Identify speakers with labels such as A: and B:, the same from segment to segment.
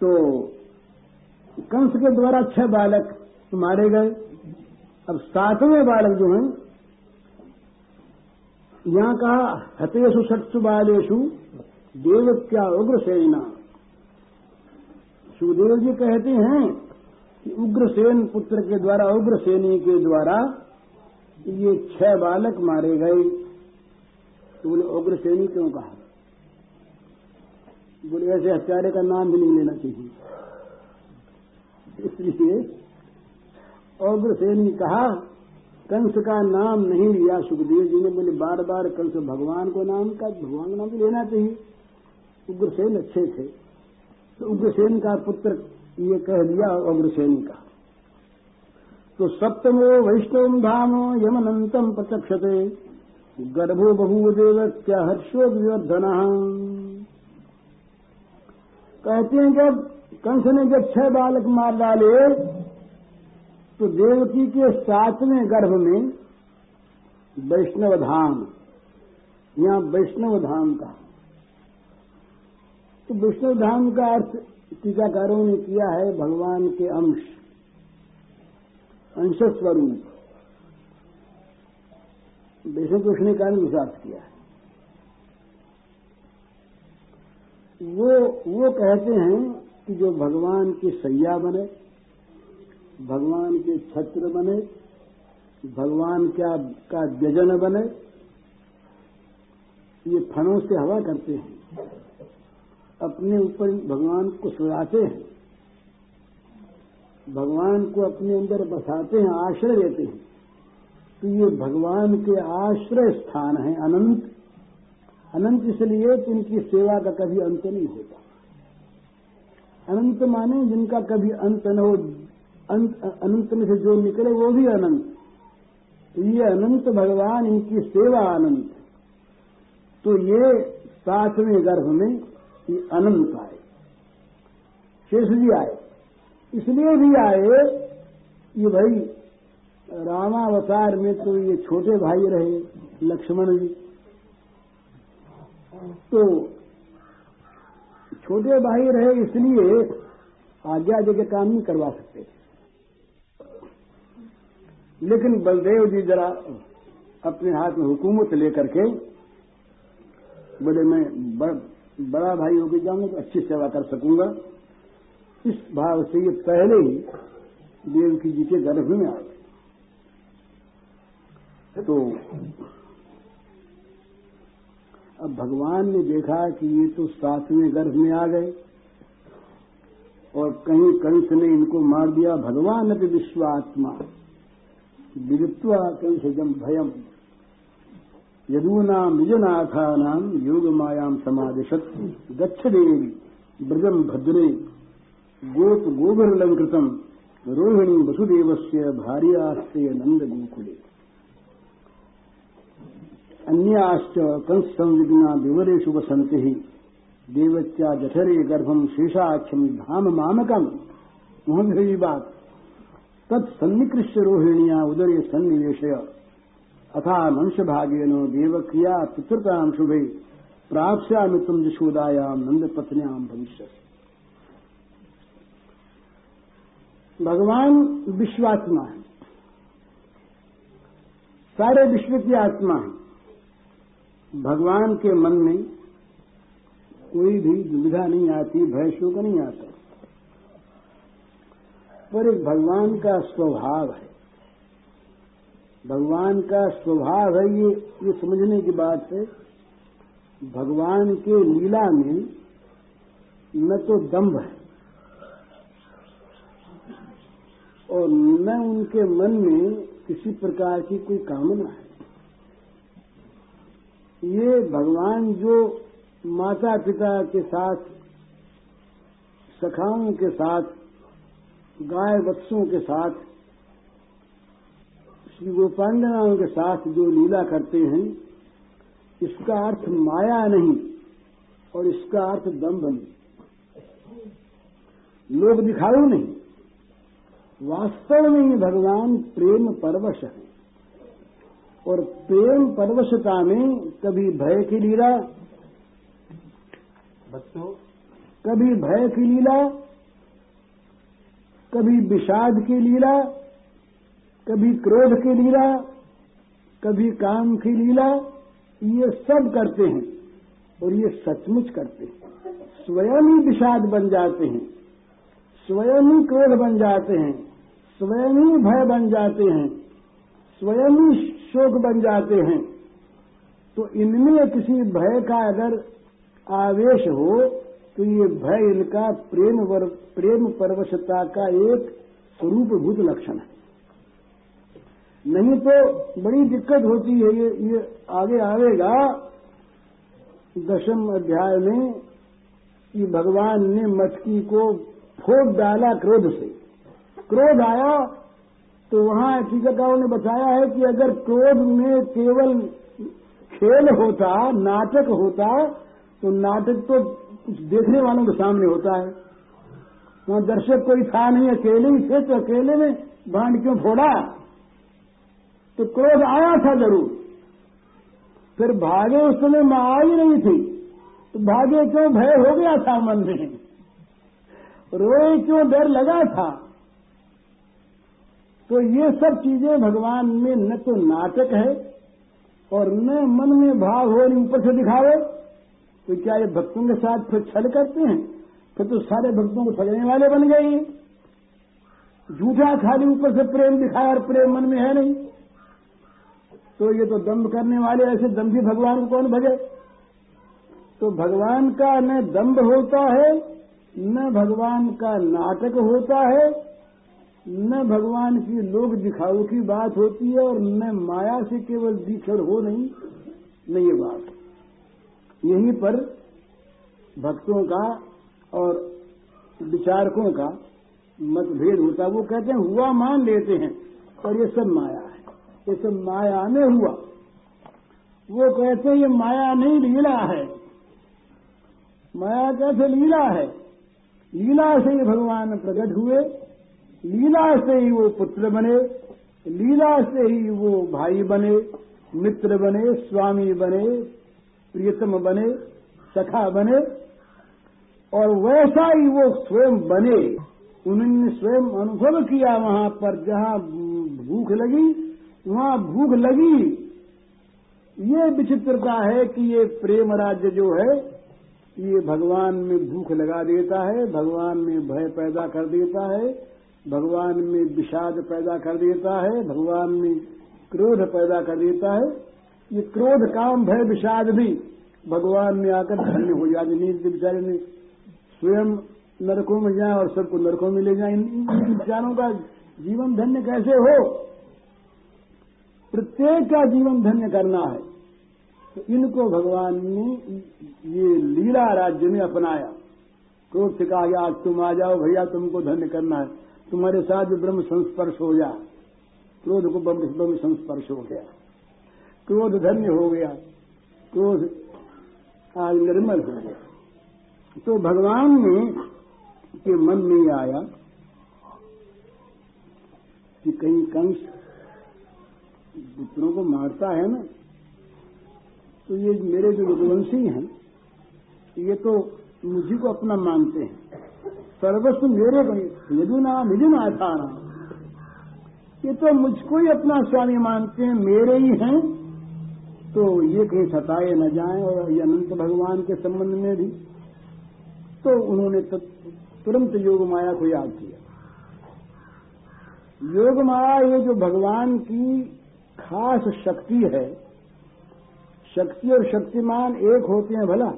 A: तो कंस के द्वारा छह बालक मारे गए। अब सातवें बालक जो हैं, यहाँ कहा हतेशु सत्सु बालेशु देव क्या उग्र सेना सुखदेव जी कहते हैं कि उग्रसेन पुत्र के द्वारा, उग्रसेनी के द्वारा ये छह बालक मारे गए। तो बोले, उग्रसेनी क्यों कहा? बोले, ऐसे हत्यारे का नाम भी नहीं लेना चाहिए। इसलिए अग्रसेन ने कहा, कंस का नाम नहीं लिया, सुखदेव जी ने बोले बार बार कंस भगवान को नाम का, भगवान का नाम भी लेना चाहिए। उग्रसेन अच्छे थे। तो उग्रसेन का पुत्र ये कह दिया उग्रसेनी का। तो सप्तमो वैष्णव धामो यमनंतम प्रत्यक्षते गर्भो बभूव देव क्या हर्षो कहते हैं, जब कंस ने जब छह बालक मार डाले तो देवकी के सातवें गर्भ में वैष्णव धाम यहाँ वैष्णव धाम का। तो वैष्णव धाम का अर्थ टीकाकारों ने किया है भगवान के अंश अंश स्वरूप वैष्णव कृष्ण कारण विश्वास किया है। वो वो कहते हैं कि जो भगवान की सैया बने, भगवान के छत्र बने, भगवान क्या, का व्यजन बने, ये फनों से हवा करते हैं। अपने ऊपर भगवान को सुराते हैं। भगवान को अपने अंदर बसाते हैं, आश्रय देते हैं। तो ये भगवान के आश्रय स्थान है, अनंत अनंत इसलिए कि इनकी सेवा का कभी अंत नहीं होता। अनंत माने जिनका कभी अंत न हो अनंत में से जो निकले वो भी अनंत। तो ये अनंत भगवान, इनकी सेवा अनंत तो ये सातवें गर्भ में ये अनंत आए। शेष जी आए। इसलिए भी आए ये भाई, रामावतार में तो ये छोटे भाई रहे, लक्ष्मण जी। तो छोटे भाई रहे इसलिए आज्ञा जगह काम नहीं करवा सकते। लेकिन बलदेव जी जरा अपने हाथ में हुकूमत लेकर के बोले, मैं बड़ा भाई होकर जाऊँगा तो अच्छी सेवा कर सकूँगा। इस भाव से ये पहले ही देवकी जी के गर्भ में आ गए। तो भगवान ने देखा कि ये तो सातवें गर्भ में आ गए और कहीं कंस ने इनको मार दिया। भगवान अभी विश्वात्मा। विदित्वा कंसजम भयम। यदूना निजनाथानाम योग मायाम समादिशत गच्छ देवी ब्रजम भद्रे, गोप गोबरलंकृतम रोहिणी वसुदेव से भार्यास्ते नंद गोकुले अन्याश्च कंस संविघ्ना विवरेशु वसंति ही देवत्या जठरे गर्भम शेषाख्यम धाम मामकम मोहन बात। तत्सन्निकृष्य रोहिणिया उदरे सन्निवेशय। अथा मनुष्य भागेन देवक्रिया पितृताम शुभे। प्राप्स्यामि तुम यशोदायाम नंद पत्न्याम भविष्य भगवान विश्वात्मा है। सारे विश्व की आत्मा है। भगवान के मन में कोई भी दुविधा नहीं आती, भय शोक नहीं आता। पर एक भगवान का स्वभाव है। भगवान का स्वभाव है ये ये समझने की बात है, भगवान के लीला में न तो दम्भ है। और न उनके मन में किसी प्रकार की कोई कामना है। ये भगवान जो माता पिता के साथ, सखाओं के साथ, गाय बच्चों के साथ, श्री गोपांडनाओं के साथ जो लीला करते हैं, इसका अर्थ माया नहीं और इसका अर्थ दम्भ नहीं। लोग दिखाऊ नहीं। वास्तव में भगवान प्रेम परवश है। और प्रेम परवशता में कभी भय की लीला
B: बच्चों
A: कभी भय की लीला कभी विषाद की लीला कभी क्रोध की लीला कभी काम की लीला ये सब करते हैं और ये सचमुच करते हैं। स्वयं ही विषाद बन जाते हैं स्वयं ही क्रोध बन जाते हैं स्वयं ही भय बन जाते हैं। स्वयं ही शोक बन जाते हैं। तो इनमें किसी भय का अगर आवेश हो तो ये भय इनका प्रेम वर, प्रेम परवशता का एक स्वरूपभूत लक्षण है। नहीं तो बड़ी दिक्कत होती है ये ये आगे आएगा दशम अध्याय में कि भगवान ने मटकी को फोड़ डाला क्रोध से। क्रोध आया तो वहाँ टीकाकारों ने बताया है कि अगर क्रोध में केवल खेल होता, नाटक होता तो नाटक तो कुछ देखने वालों के सामने होता है। वहाँ दर्शक कोई था नहीं, अकेले ही थे तो अकेले में बाँध क्यों फोड़ा? तो क्रोध आया था ज़रूर। फिर भागे उस समय मैं आ ही नहीं थी तो भागे क्यों, भय हो गया था मन में। रोए क्यों, डर लगा था? तो ये सब चीज़ें भगवान में न तो नाटक है, और न मन में भाव हो ऊपर से दिखावे तो क्या ये भक्तों के साथ फिर छल करते हैं? फिर तो सारे भक्तों को ठगने वाले बन गए झूठा खाली ऊपर से प्रेम दिखाया और प्रेम मन में है नहीं। तो ये तो दम्भ करने वाले ऐसे दम्भी भगवान को कौन भजे? तो भगवान का न दम्भ होता है, न भगवान का नाटक होता है न भगवान की लोग दिखाऊ की बात होती है और न माया से केवल दीक्षर हो नहीं, न ये बात। यहीं पर भक्तों का और विचारकों का मतभेद होता वो कहते हैं, हुआ मान लेते हैं और ये सब माया है। ये सब माया में हुआ। वो कहते हैं, ये माया नहीं, लीला है। माया कैसे लीला है? लीला से ये भगवान प्रकट हुए। लीला से ही वो पुत्र बने, लीला से ही वो भाई बने, मित्र बने, स्वामी बने, प्रियतम बने, सखा बने, और वैसा ही वो स्वयं बने। उन्होंने स्वयं अनुभव किया वहाँ पर, जहाँ भूख लगी, वहाँ भूख लगी। ये विचित्रता है कि ये प्रेम राज्य जो है, ये भगवान में भूख लगा देता है, भगवान में भय पैदा कर देता है भगवान में विषाद पैदा कर देता है, भगवान में क्रोध पैदा कर देता है। ये क्रोध काम भय विषाद भी भगवान में आकर धन्य हो जाए नींद के बेचारे ने स्वयं नरकों में जाए और सबको नरकों में ले जाए। इन विचारों का जीवन धन्य कैसे हो? प्रत्येक का जीवन धन्य करना है। तो इनको भगवान ने ये लीला राज्य में अपनाया। क्रोध से कहा आज तुम आ जाओ, भैया तुमको धन्य करना है। तुम्हारे साथ जो ब्रह्म संस्पर्श हो जाए क्रोध को ब्रह्म संस्पर्श हो गया। क्रोध धन्य हो गया, क्रोध आज निर्मल हो गया। तो भगवान ने के मन में आया कि कहीं कंस पुत्रों को मारता है ना तो ये मेरे जो रघुवंशी हैं, ये तो मुझी को अपना मानते हैं। सर्वस्व मेरे को यदु नाम यदि नाथा ये तो मुझको ही अपना स्वामी मानते हैं, मेरे ही हैं। तो ये कहीं सताए न जाए और ये अनंत भगवान के संबंध में भी। तो उन्होंने तुरंत योग माया को याद किया। योग माया ये जो भगवान की खास शक्ति है, शक्ति और शक्तिमान एक होते हैं भला।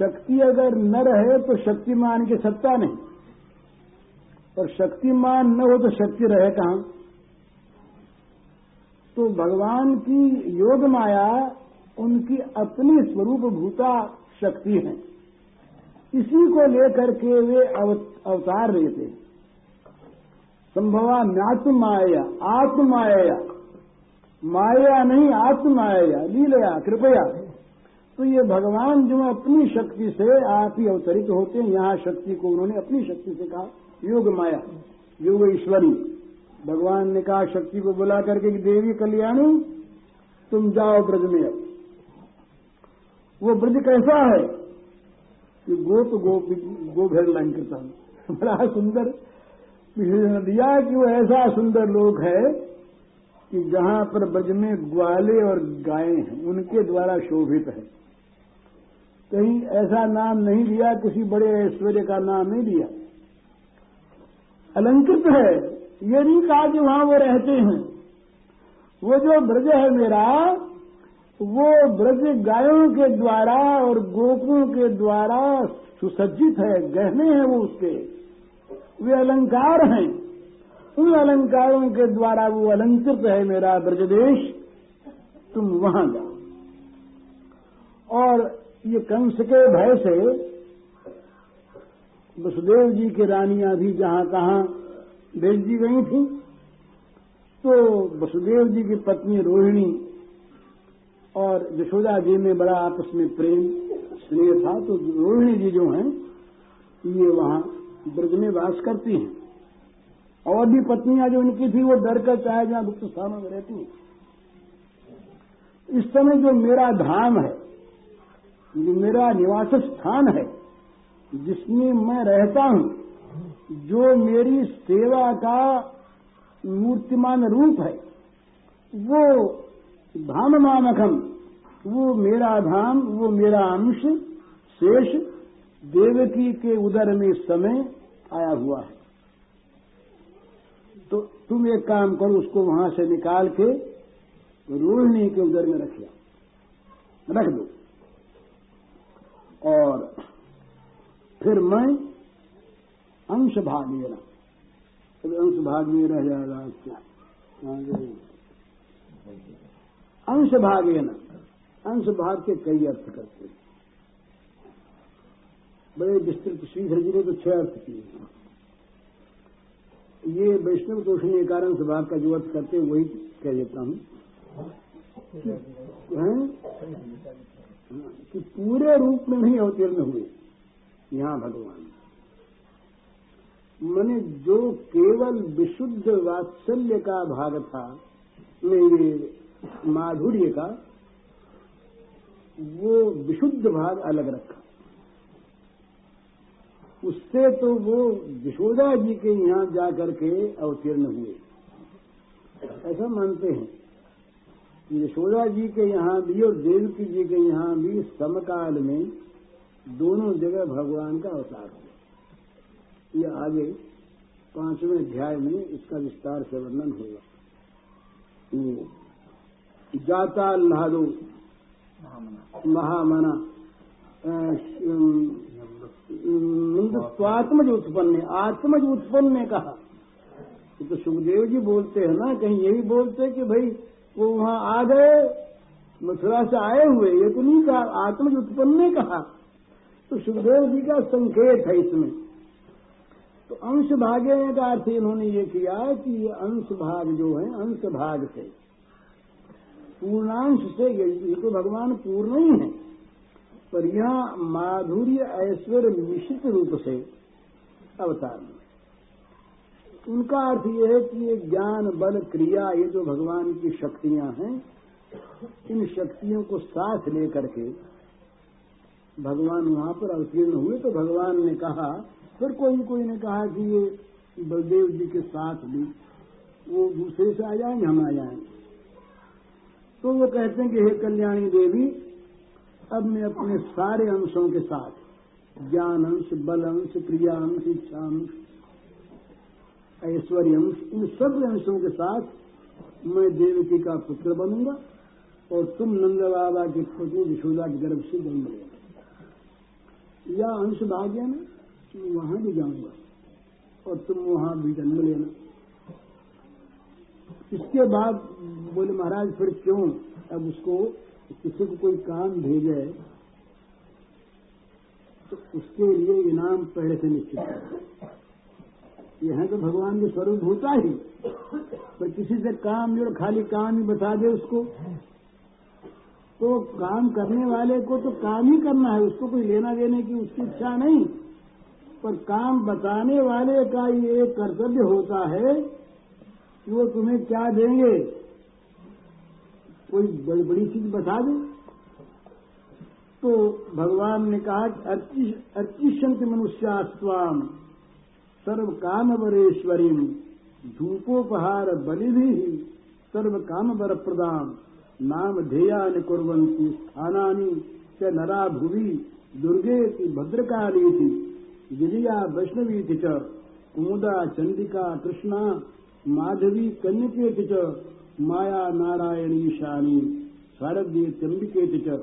A: शक्ति अगर न रहे तो शक्तिमान की सत्ता नहीं। और शक्तिमान न हो तो शक्ति रहे कहाँ? तो भगवान की योग माया, उनकी अपनी स्वरूप भूता शक्ति है। इसी को लेकर के वे अवतार लेते संभवा नात्म माया आत्म माया माया नहीं, आत्माया। लीलया, कृपया। तो ये भगवान जो अपनी शक्ति से आप ही अवतरित होते हैं, यहाँ शक्ति को उन्होंने अपनी शक्ति से कहा, योग माया, योग ईश्वरी। भगवान ने कहा, शक्ति को बुला करके कि, देवी कल्याणी, तुम जाओ ब्रज में अब। वो ब्रज कैसा है? कि गोप गोप गोभेर लंकृतम बड़ा सुंदर। दिया कि वो ऐसा सुंदर लोक है कि जहाँ पर ब्रज में ग्वाले और गायें हैं, उनके द्वारा शोभित है। कहीं ऐसा नाम नहीं दिया किसी बड़े ऐश्वर्य का नाम नहीं दिया अलंकृत है, ये नहीं कहा कि वहाँ वो रहते हैं। वो जो ब्रज है मेरा, वो ब्रज गायों के द्वारा और गोपों के द्वारा सुसज्जित है, गहने हैं वो उसके। वे अलंकार हैं। उन अलंकारों के द्वारा वो अलंकृत है मेरा ब्रजदेश। तुम वहाँ जाओ। और ये कंस के भय से वसुदेव जी की रानियाँ भी जहाँ कहाँ भेज दी गई थी तो वसुदेव जी की पत्नी रोहिणी और यशोदा जी में बड़ा आपस में प्रेम, स्नेह था। तो रोहिणी जी जो हैं, ये वहाँ ब्रज में वास करती हैं। और भी पत्नियाँ जो उनकी थी, वो डर कर चाहे जहाँ गुप्त स्थानों में रहती हैं। इस समय जो मेरा धाम है मेरा निवास स्थान है, जिसमें मैं रहता हूँ, जो मेरी सेवा का मूर्तिमान रूप है, वो धाम नामकम वो मेरा धाम, वो मेरा अंश, शेष देवकी के उदर में समय आया हुआ है। तो तुम एक काम करो, उसको वहाँ से निकाल के रोहिणी के उदर में रखिया रख दो। और फिर मैं अंश भाग लेना फिर अंश भाग में रह जाएगा क्या? अंश भाग लेना अंश भाग के कई अर्थ करते हैं। बड़े विस्तृत श्रीधर जी ने तो छह अर्थ किए ये वैष्णव दोषणी कारण स्वभाव का जो अर्थ करते हैं, वही कह देता हूँ? कि पूरे रूप में नहीं अवतीर्ण हुए। यहाँ भगवान। मैंने जो केवल विशुद्ध वात्सल्य का भाग था ये माधुर्य का, वो विशुद्ध भाग अलग रखा। उससे तो वो यशोदा जी के यहाँ जाकर के अवतीर्ण हुए। ऐसा मानते हैं। यशोदा जी के यहाँ भी और देवकी जी के यहाँ भी समकाल में दोनों जगह भगवान का अवतार हुआ यह आगे पाँचवें अध्याय में इसका विस्तार से वर्णन होगा। जाता लहादो महामना स्वात्मज उत्पन्न, आत्मज उत्पन्न ने कहा। तो सुखदेव जी बोलते हैं ना, कहीं यही बोलते कि भाई वो वहाँ आ गए, मथुरा से आए हुए, ये तो नहीं कहा, आत्मज उत्पन्न ने कहा। तो सुखदेव जी का संकेत है इसमें। तो अंश भागे का अर्थ इन्होंने ये किया कि ये अंश भाग जो है, अंश भाग से पूर्णांश से ये तो भगवान पूर्ण ही है। पर यह माधुर्य ऐश्वर्य मिश्रित रूप से अवतार में। उनका अर्थ यह है कि ये ज्ञान, बल, क्रिया, ये जो भगवान की शक्तियाँ हैं, इन शक्तियों को साथ लेकर के भगवान वहाँ पर अवतीर्ण हुए तो भगवान ने कहा, फिर कोई कोई ने कहा कि ये बलदेव जी के साथ भी वो दूसरे से आ जाएँगे हम आ जाएँगे तो वो कहते हैं कि हे कल्याणी देवी, अब मैं अपने सारे अंशों के साथ, ज्ञान अंश, बल अंश, क्रिया अंश, इच्छा अंश ऐश्वर्य अंश इन सब अंशों के साथ मैं देवकी का पुत्र बनूँगा और तुम नंद बाबा के खोजो विशोदा के गर्भ से जन्म लेना। या अंश भाग्य में मैं वहाँ भी जाऊँगा और तुम वहाँ भी जन्म लेना। इसके बाद बोले, महाराज, फिर क्यों अब उसको किसी को कोई काम भेजे? तो उसके लिए इनाम पहले से निश्चित है। ये है तो भगवान के स्वरूप होता ही। पर किसी से काम जो खाली काम ही बता दे उसको। तो काम करने वाले को तो काम ही करना है, उसको कोई लेना देने की उसकी इच्छा नहीं। पर काम बताने वाले का ये एक कर्तव्य होता है कि वो तुम्हें क्या देंगे? कोई बड़ी बड़ी चीज़ बता दे। तो भगवान ने कहा अर्चिशंत मनुष्यास्वाम सर्व काम वरेश्वरी धूपोपहार बलि भी सर्व काम वर प्रदान नाम ध्येया कुरंती स्थानी च नरा भुवि दुर्गे भद्रकाली गिरिया वैष्णवी थी च, कुमुदा चंडिका कृष्णा, माधवी कन्यके माया, नारायणी शानी शारदीय च।